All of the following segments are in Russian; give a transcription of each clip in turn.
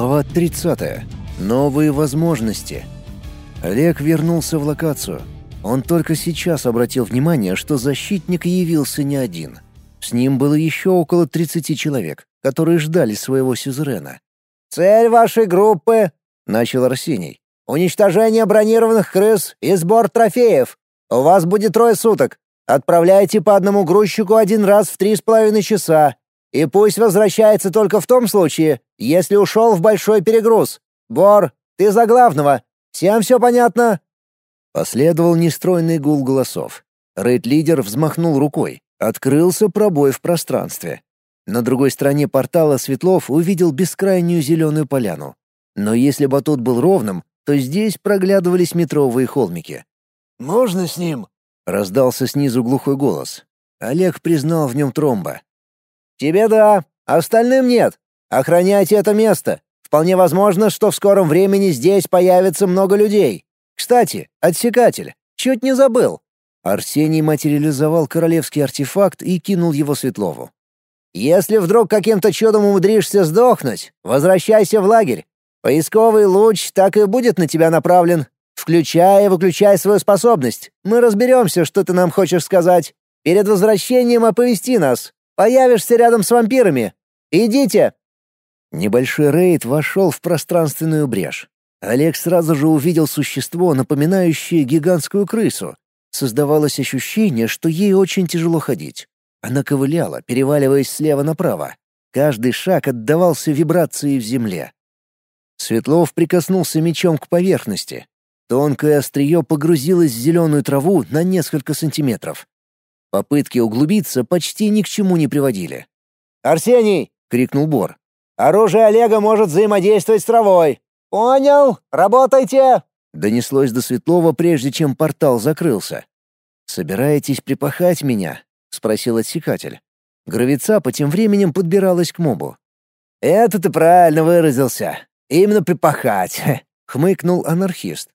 Глава 30. Новые возможности. Олег вернулся в локацию. Он только сейчас обратил внимание, что защитник явился не один. С ним было еще около 30 человек, которые ждали своего сюзерена. «Цель вашей группы», — начал Арсений, — «уничтожение бронированных крыс и сбор трофеев. У вас будет трое суток. Отправляйте по одному грузчику один раз в три с половиной часа. И пусть возвращается только в том случае, если ушел в большой перегруз. Бор, ты за главного. Всем все понятно?» Последовал нестройный гул голосов. Рейд-лидер взмахнул рукой. Открылся пробой в пространстве. На другой стороне портала Светлов увидел бескрайнюю зеленую поляну. Но если батут был ровным, то здесь проглядывались метровые холмики. «Можно с ним?» — раздался снизу глухой голос. Олег признал в нем тромба. «Тебе да, остальным нет. Охраняйте это место. Вполне возможно, что в скором времени здесь появится много людей. Кстати, отсекатель. Чуть не забыл». Арсений материализовал королевский артефакт и кинул его Светлову. «Если вдруг каким-то чудом умудришься сдохнуть, возвращайся в лагерь. Поисковый луч так и будет на тебя направлен. Включай и выключай свою способность. Мы разберемся, что ты нам хочешь сказать. Перед возвращением оповести нас. Появишься рядом с вампирами. Идите!» Небольшой рейд вошел в пространственную брешь. Олег сразу же увидел существо, напоминающее гигантскую крысу. Создавалось ощущение, что ей очень тяжело ходить. Она ковыляла, переваливаясь слева направо. Каждый шаг отдавался вибрации в земле. Светлов прикоснулся мечом к поверхности. Тонкое острие погрузилось в зеленую траву на несколько сантиметров. Попытки углубиться почти ни к чему не приводили. «Арсений!» — крикнул Бор. «Оружие Олега может взаимодействовать с травой!» «Понял! Работайте!» — донеслось до Светлова, прежде чем портал закрылся. «Собираетесь припахать меня?» — спросил отсекатель. Гравицапа тем временем подбиралась к мобу. «Это ты правильно выразился. Именно припахать!» — хмыкнул анархист.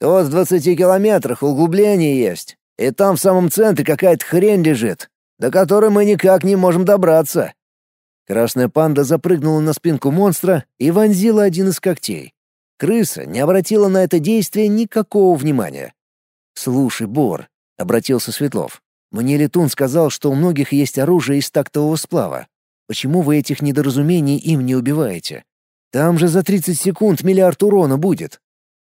«Тут в двадцати километрах углубление есть. И там в самом центре какая-то хрень лежит, до которой мы никак не можем добраться». Красная панда запрыгнула на спинку монстра и вонзила один из когтей. Крыса не обратила на это действие никакого внимания. «Слушай, Бор», — обратился Светлов, — «мне Летун сказал, что у многих есть оружие из тактового сплава. Почему вы этих недоразумений им не убиваете? Там же за 30 секунд миллиард урона будет.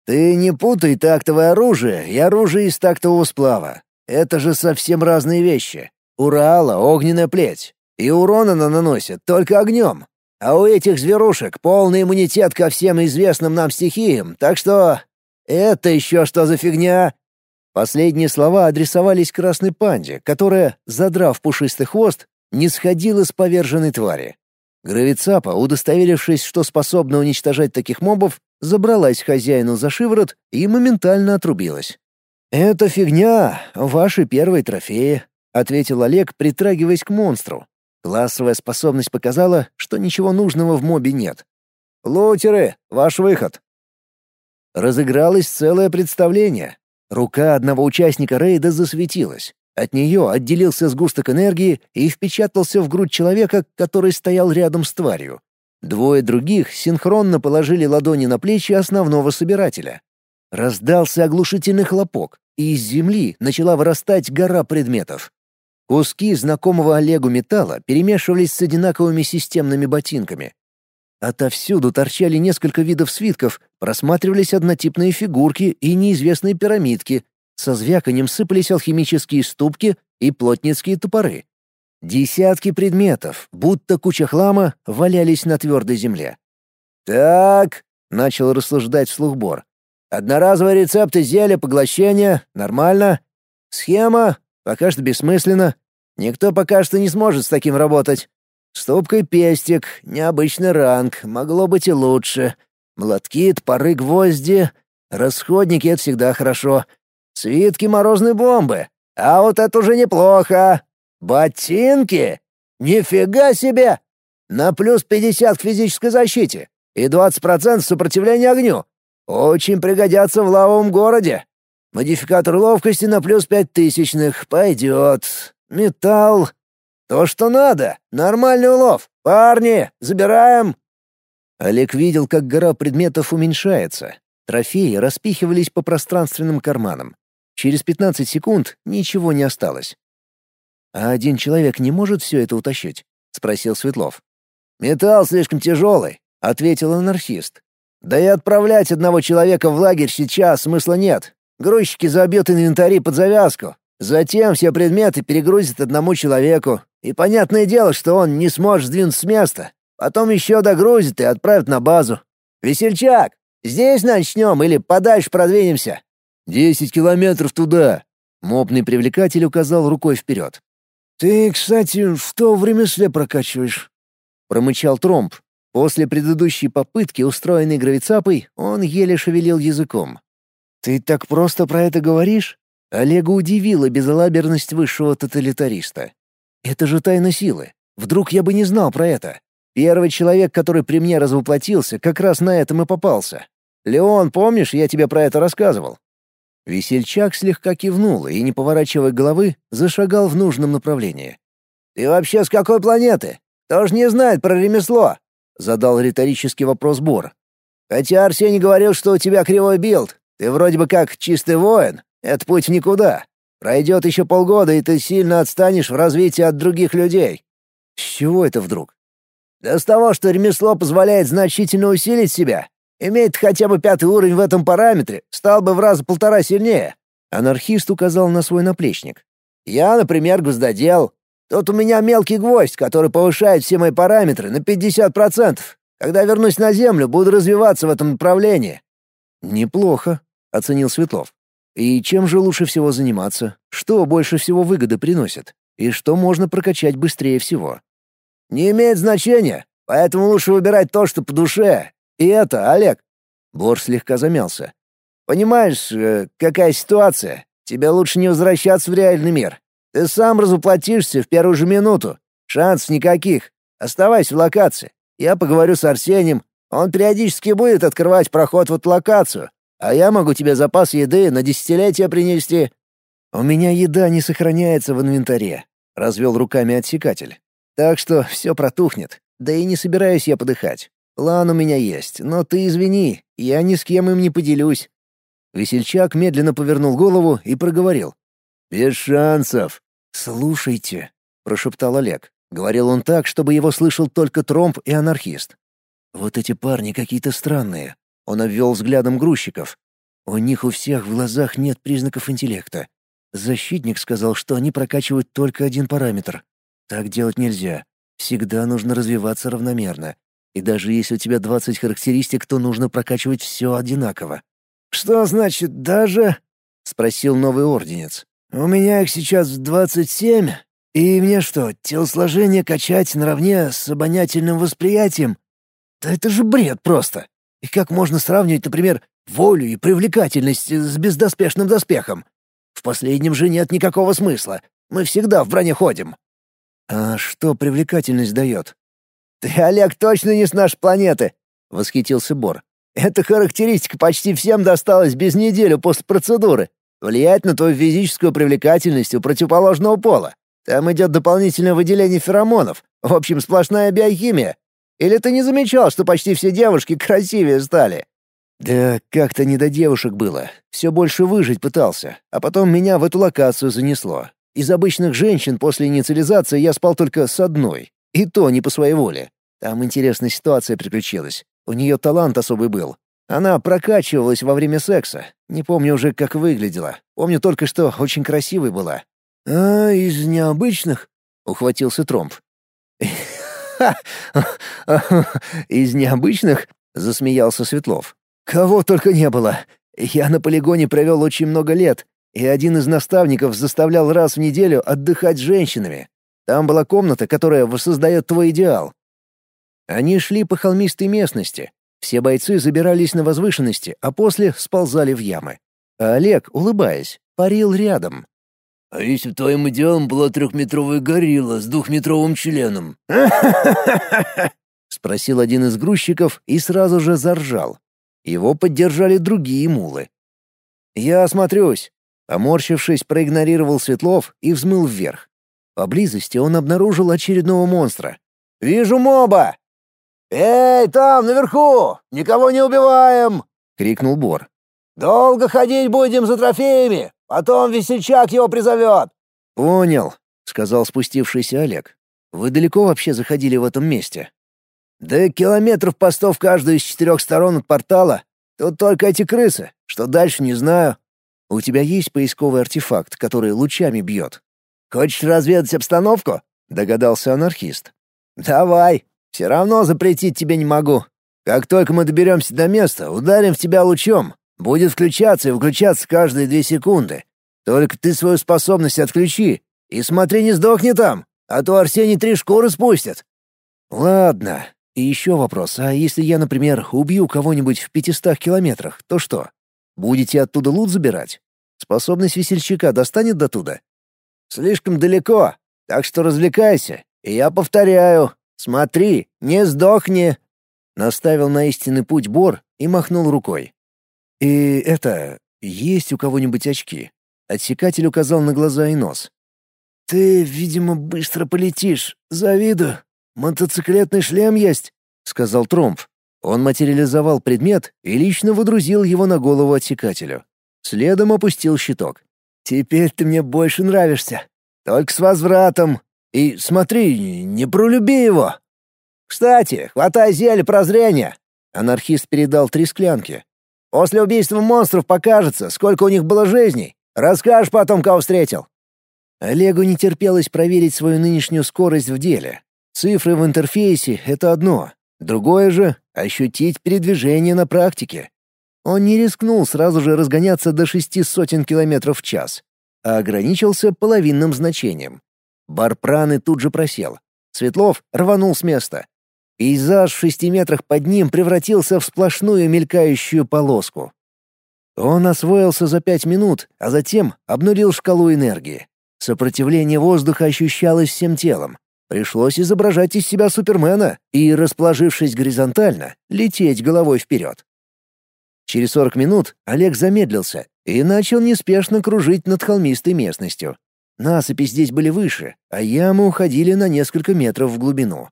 «Ты не путай тактовое оружие и оружие из тактового сплава. Это же совсем разные вещи. У Раала огненная плеть, и урон она наносит только огнем. А у этих зверушек полный иммунитет ко всем известным нам стихиям, так что... Это еще что за фигня?» Последние слова адресовались красной панде, которая, задрав пушистый хвост, не сходила с поверженной твари. Гравицапа, удостоверившись, что способна уничтожать таких мобов, забралась хозяину за шиворот и моментально отрубилась. «Это фигня, ваши первые трофеи», — ответил Олег, притрагиваясь к монстру. Классовая способность показала, что ничего нужного в мобе нет. «Лутеры, ваш выход!» Разыгралось целое представление. Рука одного участника рейда засветилась. От нее отделился сгусток энергии и впечатался в грудь человека, который стоял рядом с тварью. Двое других синхронно положили ладони на плечи основного собирателя. Раздался оглушительный хлопок, и из земли начала вырастать гора предметов. Куски знакомого Олегу металла перемешивались с одинаковыми системными ботинками. Отовсюду торчали несколько видов свитков, просматривались однотипные фигурки и неизвестные пирамидки, со звяканием сыпались алхимические ступки и плотницкие топоры. Десятки предметов, будто куча хлама, валялись на твердой земле. «Так», — начал рассуждать вслух Бор, — «одноразовые рецепты зелья поглощения, нормально. Схема, пока что бессмысленно. Никто пока что не сможет с таким работать. Ступкой пестик, необычный ранг, могло быть и лучше. Молотки, топоры, гвозди. Расходники — это всегда хорошо. Свитки морозной бомбы. А вот это уже неплохо. Ботинки? Нифига себе! На плюс 50 к физической защите и 20% сопротивления огню. Очень пригодятся в лавовом городе. Модификатор ловкости на плюс пять тысячных. Пойдет. Металл. То, что надо. Нормальный улов. Парни, забираем. Олег видел, как гора предметов уменьшается. Трофеи распихивались по пространственным карманам. Через 15 секунд ничего не осталось. «А один человек не может все это утащить?» — спросил Светлов. «Металл слишком тяжелый», — ответил анархист. «Да и отправлять одного человека в лагерь сейчас смысла нет. Грузчики забьют инвентари под завязку. Затем все предметы перегрузят одному человеку. И понятное дело, что он не сможет сдвинуться с места. Потом еще догрузит и отправит на базу. Весельчак, здесь начнем или подальше продвинемся?» «Десять километров туда!» Мобный привлекатель указал рукой вперед. «Ты, кстати, что в ремесле прокачиваешь?» Промычал Тромп. После предыдущей попытки, устроенной гравицапой, он еле шевелил языком. «Ты так просто про это говоришь?» Олега удивила безалаберность высшего тоталитариста. «Это же тайна силы. Вдруг я бы не знал про это. Первый человек, который при мне развоплотился, как раз на этом и попался. Леон, помнишь, я тебе про это рассказывал?» Весельчак слегка кивнул и, не поворачивая головы, зашагал в нужном направлении. «Ты вообще с какой планеты? Тоже не знает про ремесло?» — задал риторический вопрос Бор. «Хотя Арсений говорил, что у тебя кривой билд. Ты вроде бы как чистый воин. Это путь в никуда. Пройдет еще полгода, и ты сильно отстанешь в развитии от других людей». «С чего это вдруг?» «Да с того, что ремесло позволяет значительно усилить себя, Иметь хотя бы пятый уровень в этом параметре, стал бы в раза полтора сильнее. Анархист указал на свой наплечник. Я, например, гвоздодел. Тут у меня мелкий гвоздь, который повышает все мои параметры на 50%. Когда вернусь на Землю, буду развиваться в этом направлении. Неплохо, оценил Светлов. И чем же лучше всего заниматься? Что больше всего выгоды приносит? И что можно прокачать быстрее всего? Не имеет значения, поэтому лучше выбирать то, что по душе, и это, Олег...» Бор слегка замялся. «Понимаешь, э, какая ситуация? Тебе лучше не возвращаться в реальный мир. Ты сам разоплатишься в первую же минуту. Шансов никаких. Оставайся в локации. Я поговорю с Арсением. Он периодически будет открывать проход в эту локацию. А я могу тебе запас еды на десятилетия принести». «У меня еда не сохраняется в инвентаре», — развел руками отсекатель. «Так что все протухнет. Да и не собираюсь я подыхать. План у меня есть, но ты извини, я ни с кем им не поделюсь». Весельчак медленно повернул голову и проговорил. «Без шансов». «Слушайте», — прошептал Олег. Говорил он так, чтобы его слышал только тромб и анархист. «Вот эти парни какие-то странные». Он обвел взглядом грузчиков. «У них у всех в глазах нет признаков интеллекта. Защитник сказал, что они прокачивают только один параметр. Так делать нельзя. Всегда нужно развиваться равномерно. И даже если у тебя 20 характеристик, то нужно прокачивать все одинаково. «Что значит «даже»?» — спросил новый орденец. «У меня их сейчас 27, и мне что, телосложение качать наравне с обонятельным восприятием? Да это же бред просто! И как можно сравнивать, например, волю и привлекательность с бездоспешным доспехом? В последнем же нет никакого смысла. Мы всегда в броне ходим». «А что привлекательность дает?» «Ты, Олег, точно не с нашей планеты!» — восхитился Бор. «Эта характеристика почти всем досталась без недели после процедуры. Влияет на твою физическую привлекательность у противоположного пола. Там идет дополнительное выделение феромонов. В общем, сплошная биохимия. Или ты не замечал, что почти все девушки красивее стали?» «Да как-то не до девушек было. Все больше выжить пытался. А потом меня в эту локацию занесло. Из обычных женщин после инициализации я спал только с одной. И то не по своей воле. Там интересная ситуация приключилась. У нее талант особый был. Она прокачивалась во время секса. Не помню уже, как выглядела. Помню только, что очень красивой была. «А из необычных?» — ухватился Тромп. «Из необычных?» — засмеялся Светлов. «Кого только не было. Я на полигоне провел очень много лет, и один из наставников заставлял раз в неделю отдыхать с женщинами. Там была комната, которая воссоздает твой идеал. Они шли по холмистой местности. Все бойцы забирались на возвышенности, а после сползали в ямы. А Олег, улыбаясь, парил рядом. «А если бы твоим идеалом была трехметровая горилла с двухметровым членом?» Спросил один из грузчиков и сразу же заржал. Его поддержали другие мулы. «Я осмотрюсь», — поморщившись, проигнорировал Светлов и взмыл вверх. Поблизости он обнаружил очередного монстра. «Вижу моба!» «Эй, там, наверху! Никого не убиваем!» — крикнул Бор. «Долго ходить будем за трофеями, потом весельчак его призовет!» «Понял», — сказал спустившийся Олег. «Вы далеко вообще заходили в этом месте?» «Да километров по сто в каждую из четырех сторон от портала. Тут только эти крысы. Что дальше, не знаю». «У тебя есть поисковый артефакт, который лучами бьет?» «Хочешь разведать обстановку?» — догадался анархист. «Давай. Все равно запретить тебе не могу. Как только мы доберемся до места, ударим в тебя лучом. Будет включаться и выключаться каждые две секунды. Только ты свою способность отключи. И смотри, не сдохни там, а то Арсений три шкуры спустит». «Ладно. И еще вопрос. А если я, например, убью кого-нибудь в пятистах километрах, то что? Будете оттуда лут забирать? Способность весельчака достанет до туда?» «Слишком далеко, так что развлекайся. И я повторяю, смотри, не сдохни!» Наставил на истинный путь Бор и махнул рукой. «И это... Есть у кого-нибудь очки?» Отсекатель указал на глаза и нос. «Ты, видимо, быстро полетишь. Завидую. Мотоциклетный шлем есть», — сказал Тромп. Он материализовал предмет и лично выдрузил его на голову отсекателю. Следом опустил щиток. «Теперь ты мне больше нравишься. Только с возвратом. И смотри, не пролюби его. Кстати, хватай зелье прозрения». Анархист передал три склянки. «После убийства монстров покажется, сколько у них было жизней. Расскажешь потом, кого встретил». Олегу не терпелось проверить свою нынешнюю скорость в деле. Цифры в интерфейсе — это одно. Другое же — ощутить передвижение на практике. Он не рискнул сразу же разгоняться до шести сотен километров в час, а ограничился половинным значением. Бар праны тут же просел. Светлов рванул с места. Пейзаж в шести метрах под ним превратился в сплошную мелькающую полоску. Он освоился за пять минут, а затем обнулил шкалу энергии. Сопротивление воздуха ощущалось всем телом. Пришлось изображать из себя Супермена и, расположившись горизонтально, лететь головой вперед. Через 40 минут Олег замедлился и начал неспешно кружить над холмистой местностью. Насыпи здесь были выше, а ямы уходили на несколько метров в глубину.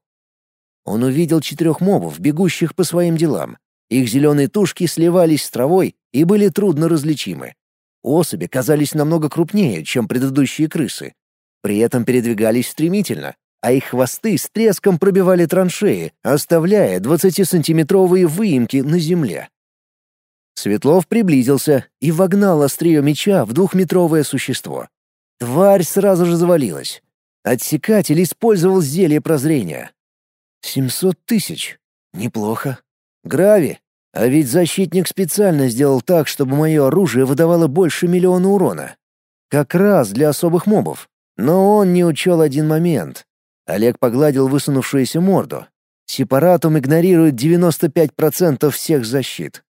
Он увидел четырех мобов, бегущих по своим делам. Их зеленые тушки сливались с травой и были трудно различимы. Особи казались намного крупнее, чем предыдущие крысы. При этом передвигались стремительно, а их хвосты с треском пробивали траншеи, оставляя 20-сантиметровые выемки на земле. Светлов приблизился и вогнал острие меча в двухметровое существо. Тварь сразу же завалилась. Отсекатель использовал зелье прозрения. «Семьсот тысяч. Неплохо. Грави. А ведь защитник специально сделал так, чтобы мое оружие выдавало больше миллиона урона. Как раз для особых мобов. Но он не учел один момент. Олег погладил высунувшуюся морду. Сепаратум игнорирует 95% всех защит.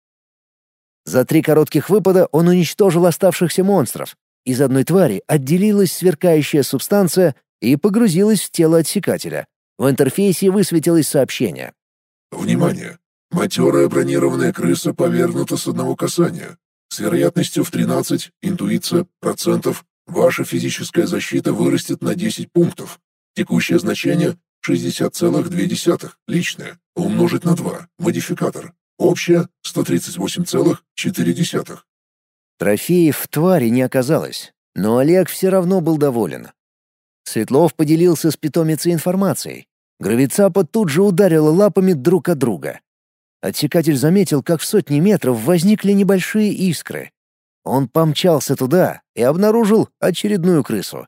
За три коротких выпада он уничтожил оставшихся монстров. Из одной твари отделилась сверкающая субстанция и погрузилась в тело отсекателя. В интерфейсе высветилось сообщение. «Внимание! Матерая бронированная крыса повергнута с одного касания. С вероятностью в 13, интуиция, процентов, ваша физическая защита вырастет на 10 пунктов. Текущее значение 60,2. Личное. Умножить на 2. Модификатор. Общее 138,4. Трофеев в твари не оказалось, но Олег все равно был доволен. Светлов поделился с питомицей информацией. Гравицапа тут же ударила лапами друг от друга. Отсекатель заметил, как в сотни метров возникли небольшие искры. Он помчался туда и обнаружил очередную крысу.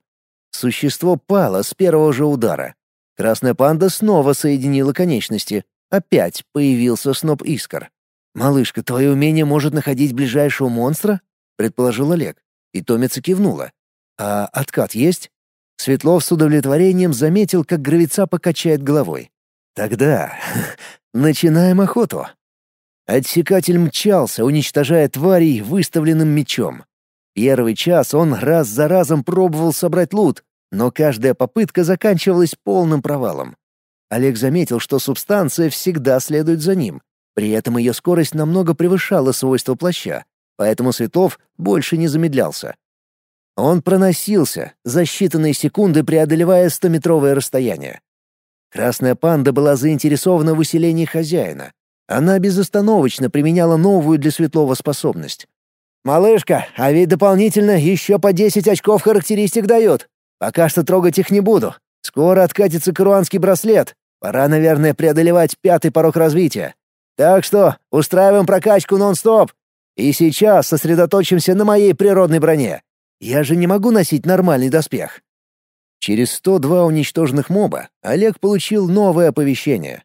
Существо пало с первого же удара. Красная панда снова соединила конечности. Опять появился сноп искр. «Малышка, твое умение может находить ближайшего монстра?» — предположил Олег. И Томица кивнула. «А откат есть?» Светлов с удовлетворением заметил, как гравица покачает головой. «Тогда начинаем охоту». Отсекатель мчался, уничтожая тварей выставленным мечом. Первый час он раз за разом пробовал собрать лут, но каждая попытка заканчивалась полным провалом. Олег заметил, что субстанция всегда следует за ним. При этом ее скорость намного превышала свойства плаща, поэтому Светлов больше не замедлялся. Он проносился, за считанные секунды преодолевая стометровое расстояние. Красная панда была заинтересована в усилении хозяина. Она безостановочно применяла новую для Светлова способность. «Малышка, а ведь дополнительно еще по 10 очков характеристик дают. Пока что трогать их не буду. Скоро откатится каруанский браслет. Пора, наверное, преодолевать пятый порог развития. Так что устраиваем прокачку нон-стоп. И сейчас сосредоточимся на моей природной броне. Я же не могу носить нормальный доспех. Через 102 уничтоженных моба Олег получил новое оповещение.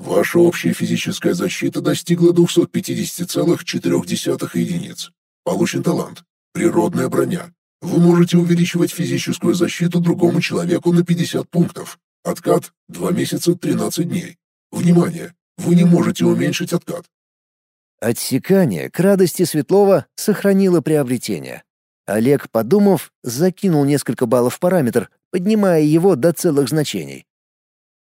Ваша общая физическая защита достигла 250,4 единиц. Получен талант. Природная броня. Вы можете увеличивать физическую защиту другому человеку на 50 пунктов. Откат – 2 месяца 13 дней. Внимание! Вы не можете уменьшить откат. Отсекание к радости Светлова сохранило приобретение. Олег, подумав, закинул несколько баллов в параметр, поднимая его до целых значений.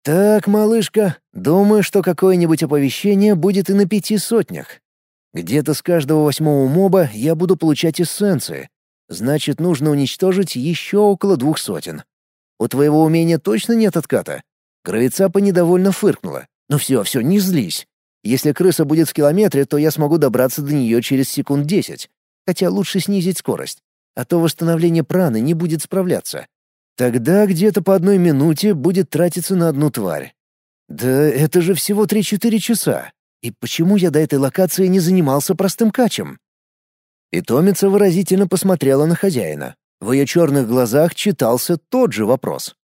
«Так, малышка, думаю, что какое-нибудь оповещение будет и на пяти сотнях. Где-то с каждого восьмого моба я буду получать эссенции. Значит, нужно уничтожить еще около двух сотен. У твоего умения точно нет отката?» Гравицапа недовольно фыркнула. «Ну все, все, не злись. Если крыса будет в километре, то я смогу добраться до нее через секунд десять. Хотя лучше снизить скорость, а то восстановление праны не будет справляться. Тогда где-то по одной минуте будет тратиться на одну тварь. Да это же всего 3-4 часа. И почему я до этой локации не занимался простым качем? Питомица выразительно посмотрела на хозяина. В ее черных глазах читался тот же вопрос.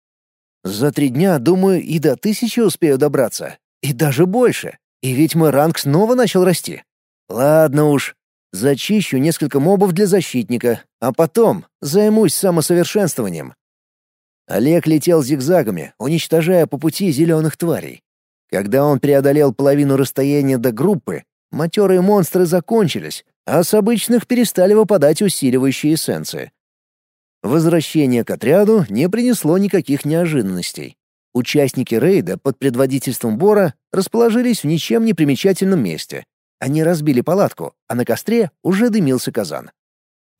«За три дня, думаю, и до тысячи успею добраться. И даже больше. И ведь мой ранг снова начал расти. Ладно уж, зачищу несколько мобов для защитника, а потом займусь самосовершенствованием. Олег летел зигзагами, уничтожая по пути зеленых тварей. Когда он преодолел половину расстояния до группы, матерые монстры закончились, а с обычных перестали выпадать усиливающие эссенции. Возвращение к отряду не принесло никаких неожиданностей. Участники рейда под предводительством Бора расположились в ничем не примечательном месте. Они разбили палатку, а на костре уже дымился казан.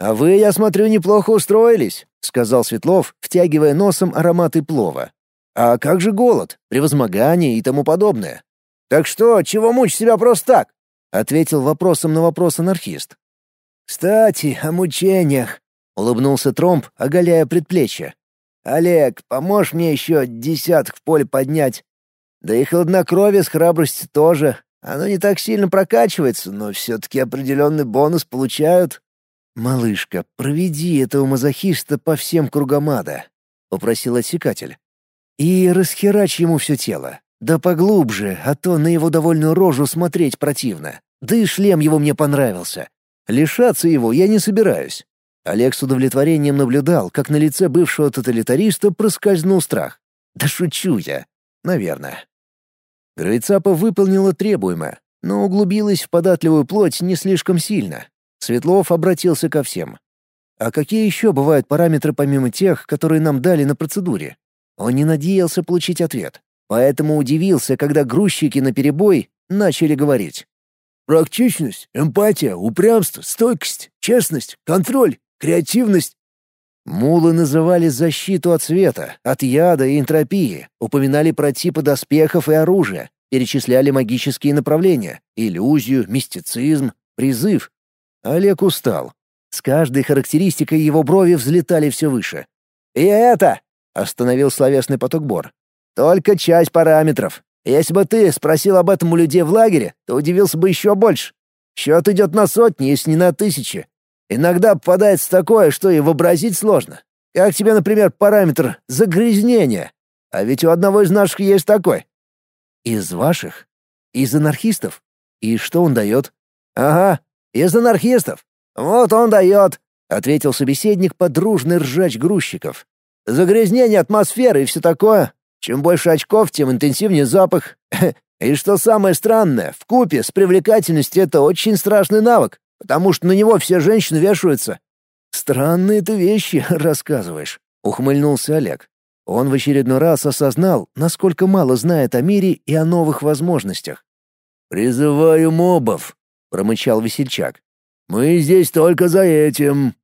«А вы, я смотрю, неплохо устроились», — сказал Светлов, втягивая носом ароматы плова. «А как же голод, превозмогание и тому подобное?» «Так что, чего мучить себя просто так?» — ответил вопросом на вопрос анархист. «Кстати, о мучениях», — улыбнулся Тромп, оголяя предплечье. «Олег, поможешь мне еще десяток в поле поднять? Да и хладнокровие с храбростью тоже. Оно не так сильно прокачивается, но все-таки определенный бонус получают». «Малышка, проведи этого мазохиста по всем кругам ада», — попросил отсекатель. «И расхерач ему все тело. Да поглубже, а то на его довольную рожу смотреть противно. Да и шлем его мне понравился. Лишаться его я не собираюсь. Олег с удовлетворением наблюдал, как на лице бывшего тоталитариста проскользнул страх. Да шучу я. Наверное. Гравицапа выполнила требуемое, но углубилась в податливую плоть не слишком сильно. Светлов обратился ко всем. А какие еще бывают параметры помимо тех, которые нам дали на процедуре? Он не надеялся получить ответ, поэтому удивился, когда грузчики на перебой начали говорить. Практичность, эмпатия, упрямство, стойкость, честность, контроль, Креативность. Мулы называли защиту от света, от яда и энтропии, упоминали про типы доспехов и оружия, перечисляли магические направления, иллюзию, мистицизм, призыв. Олег устал. С каждой характеристикой его брови взлетали все выше. «И это!» — остановил словесный поток Бор. «Только часть параметров. Если бы ты спросил об этом у людей в лагере, то удивился бы еще больше. Счет идет на сотни, если не на тысячи. Иногда попадается такое, что и вообразить сложно. Как тебе, например, параметр загрязнения? А ведь у одного из наших есть такой. Из ваших? Из анархистов? И что он дает? Ага, из анархистов. Вот он дает, ответил собеседник под дружный ржач грузчиков. Загрязнение атмосферы и все такое. Чем больше очков, тем интенсивнее запах. И что самое странное, в купе с привлекательностью это очень страшный навык потому что на него все женщины вешаются». «Странные ты вещи рассказываешь», — ухмыльнулся Олег. Он в очередной раз осознал, насколько мало знает о мире и о новых возможностях. «Призываю мобов», — промычал весельчак. «Мы здесь только за этим».